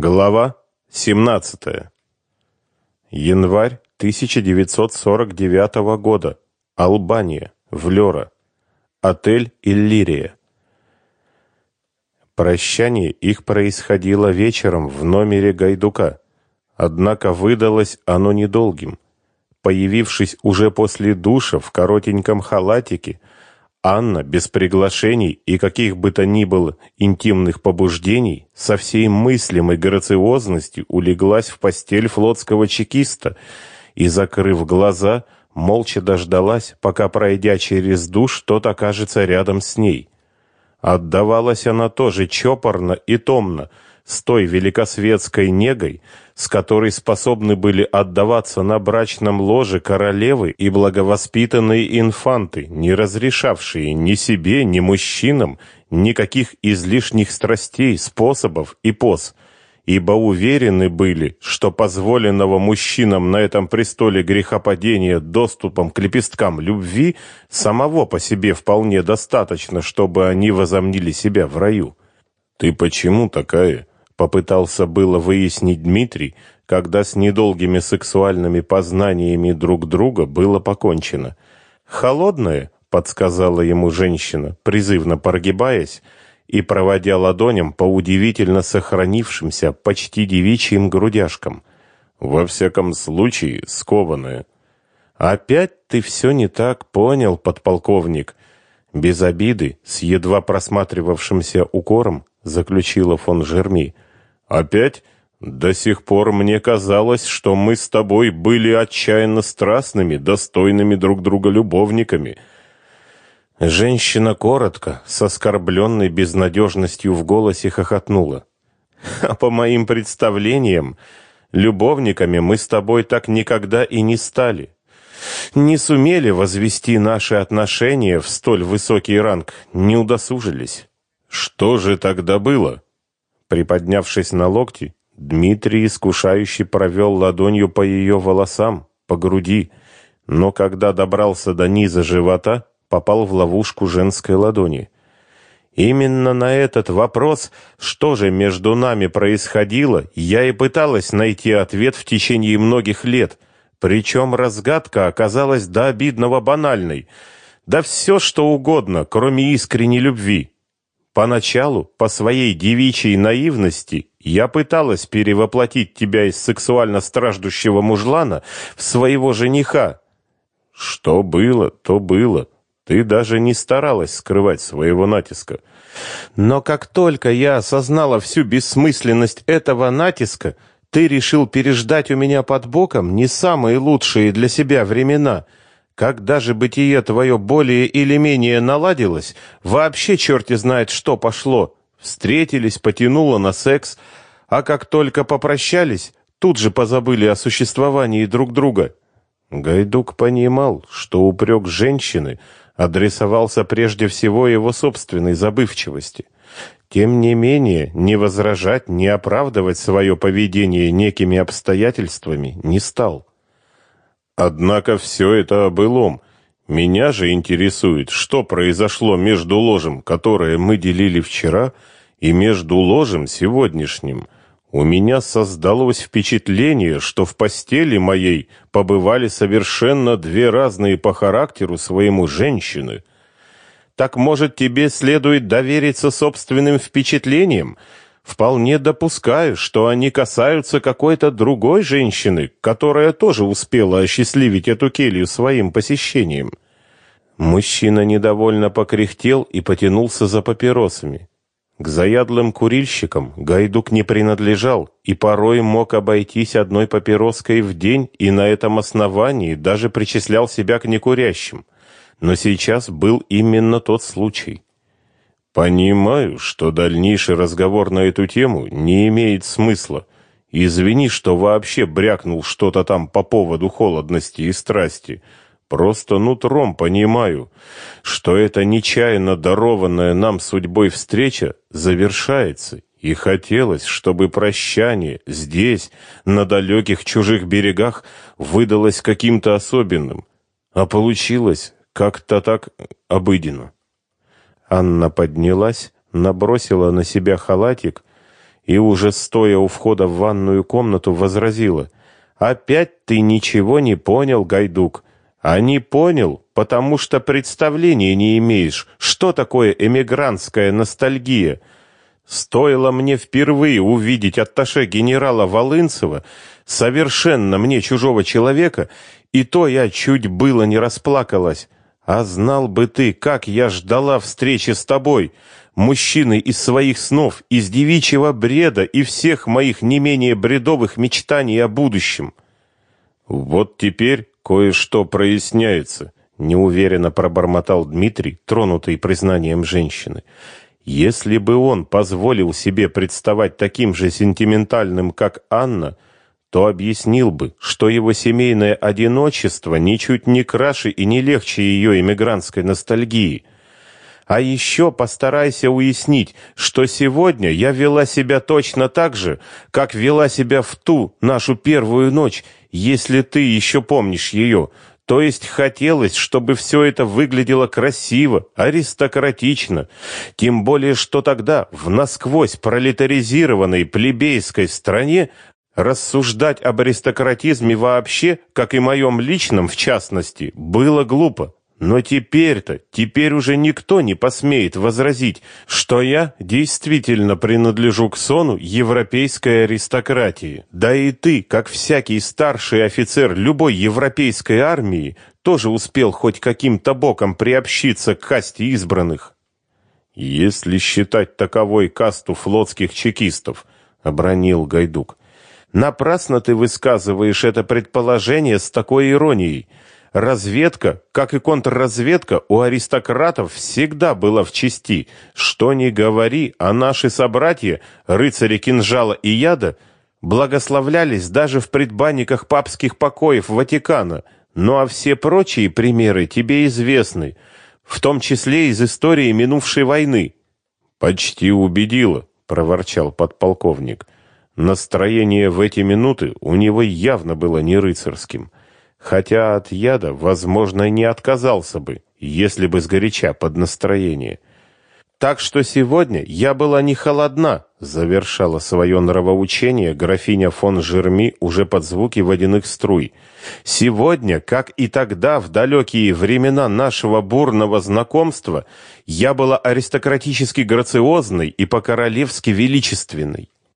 Глава 17. Январь 1949 года. Албания, Влёра. Отель Иллирия. Прощание их происходило вечером в номере Гайдука. Однако выдалось оно недолгим. Появившись уже после душа в коротеньком халатике, Анна без приглашений и каких бы то ни было интимных побуждений со всей мыслимой грациозностью улеглась в постель флотского чекиста и, закрыв глаза, молча дождалась, пока, пройдя через душ, тот окажется рядом с ней. Отдавалась она тоже чопорно и томно, с той великосветской негой, с которой способны были отдаваться на брачном ложе королевы и благовоспитанные инфанты, не разрешавшие ни себе, ни мужчинам никаких излишних страстей, способов и поз, ибо уверены были, что позволенного мужчинам на этом престоле грехопадения доступом к лепесткам любви самого по себе вполне достаточно, чтобы они возомнили себя в раю. «Ты почему такая?» Попытался было выяснить Дмитрий, когда с недолгими сексуальными познаниями друг друга было покончено. «Холодное», — подсказала ему женщина, призывно прогибаясь и проводя ладоням по удивительно сохранившимся, почти девичьим грудяшкам. «Во всяком случае, скованное». «Опять ты все не так понял, подполковник», без обиды, с едва просматривавшимся укором, заключила фон Жерми. Опять? До сих пор мне казалось, что мы с тобой были отчаянно страстными, достойными друг друга любовниками. Женщина коротко, с оскорбленной безнадежностью в голосе хохотнула. А по моим представлениям, любовниками мы с тобой так никогда и не стали. Не сумели возвести наши отношения в столь высокий ранг, не удосужились. Что же тогда было? Приподнявшись на локти, Дмитрий искушающе провел ладонью по ее волосам, по груди, но когда добрался до низа живота, попал в ловушку женской ладони. Именно на этот вопрос, что же между нами происходило, я и пыталась найти ответ в течение многих лет, причем разгадка оказалась до обидного банальной. Да все что угодно, кроме искренней любви. Поначалу, по своей девичьей наивности, я пыталась перевоплотить тебя из сексуально страждущего мужлана в своего жениха. Что было, то было. Ты даже не старалась скрывать своего натиска. Но как только я осознала всю бессмысленность этого натиска, ты решил переждать у меня под боком не самые лучшие для себя времена — как даже бытие твое более или менее наладилось, вообще черти знает, что пошло. Встретились, потянуло на секс, а как только попрощались, тут же позабыли о существовании друг друга. Гайдук понимал, что упрек женщины адресовался прежде всего его собственной забывчивости. Тем не менее, не возражать, не оправдывать свое поведение некими обстоятельствами не стал. Однако все это о былом. Меня же интересует, что произошло между ложем, которое мы делили вчера, и между ложем сегодняшним. У меня создалось впечатление, что в постели моей побывали совершенно две разные по характеру своему женщины. Так, может, тебе следует довериться собственным впечатлениям, Вполне допускаю, что они касаются какой-то другой женщины, которая тоже успела осчастливить эту келью своим посещением. Мужчина недовольно покряхтел и потянулся за папиросами. К заядлым курильщикам Гайдук не принадлежал и порой мог обойтись одной папироской в день и на этом основании даже причислял себя к некурящим. Но сейчас был именно тот случай. Понимаю, что дальнейший разговор на эту тему не имеет смысла. Извини, что вообще брякнул что-то там по поводу холодности и страсти. Просто нутром понимаю, что эта нечаянно дарованная нам судьбой встреча завершается, и хотелось, чтобы прощание здесь, на далеких чужих берегах, выдалось каким-то особенным, а получилось как-то так обыденно. Анна поднялась, набросила на себя халатик и уже стоя у входа в ванную комнату возразила: "Опять ты ничего не понял, Гайдук. А не понял, потому что представления не имеешь, что такое эмигрантская ностальгия. Стоило мне впервые увидеть атташе генерала Волынцева, совершенно мне чужого человека, и то я чуть было не расплакалась. А знал бы ты, как я ждала встречи с тобой, мужчиной из своих снов, из девичьего бреда и всех моих не менее бредовых мечтаний о будущем. Вот теперь кое-что проясняется, неуверенно пробормотал Дмитрий, тронутый признанием женщины. Если бы он позволил себе представать таким же сентиментальным, как Анна, то объяснил бы, что его семейное одиночество ничуть не краше и не легче ее эмигрантской ностальгии. А еще постарайся уяснить, что сегодня я вела себя точно так же, как вела себя в ту нашу первую ночь, если ты еще помнишь ее. То есть хотелось, чтобы все это выглядело красиво, аристократично. Тем более, что тогда в насквозь пролетаризированной плебейской стране рассуждать об аристократизме вообще, как и моем личном в частности, было глупо. Но теперь-то, теперь уже никто не посмеет возразить, что я действительно принадлежу к сону европейской аристократии. Да и ты, как всякий старший офицер любой европейской армии, тоже успел хоть каким-то боком приобщиться к касте избранных. Если считать таковой касту флотских чекистов, обронил Гайдук. Напрасно ты высказываешь это предположение с такой иронией. Разведка, как и контрразведка, у аристократов всегда была в чести. Что ни говори, а наши собратья, рыцари кинжала и яда, благословлялись даже в предбанниках папских покоев Ватикана. Ну а все прочие примеры тебе известны, в том числе из истории минувшей войны. Почти убедила, проворчал подполковник. Настроение в эти минуты у него явно было не рыцарским хотя от яда, возможно, не отказался бы, если бы сгоряча под настроение. Так что сегодня я была не холодна, завершала свое нравоучение графиня фон Жерми уже под звуки водяных струй. Сегодня, как и тогда в далекие времена нашего бурного знакомства, я была аристократически грациозной и по-королевски величественной.